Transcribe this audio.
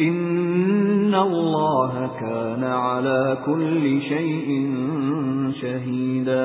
إن الله كان على كل شيء شهيدا